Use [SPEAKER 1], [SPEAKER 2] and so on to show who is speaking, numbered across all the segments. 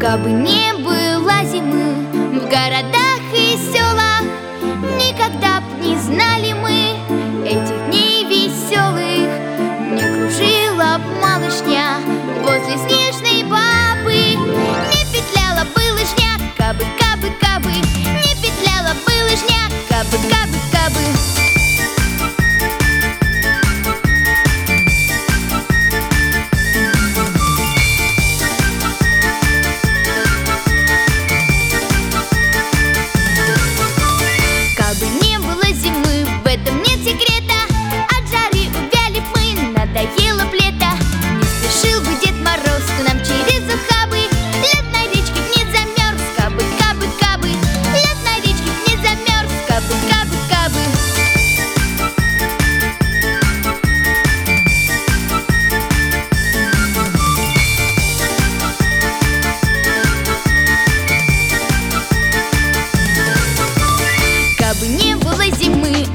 [SPEAKER 1] Кабы не было зимы в городах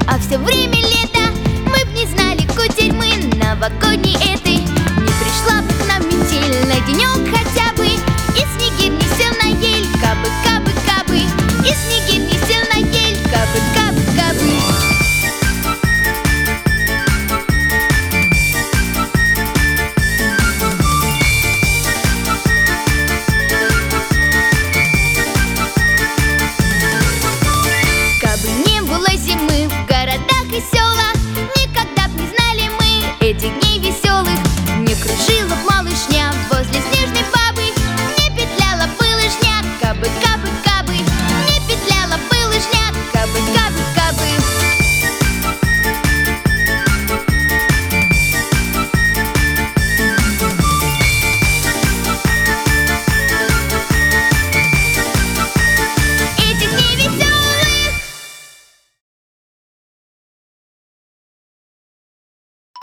[SPEAKER 1] а все время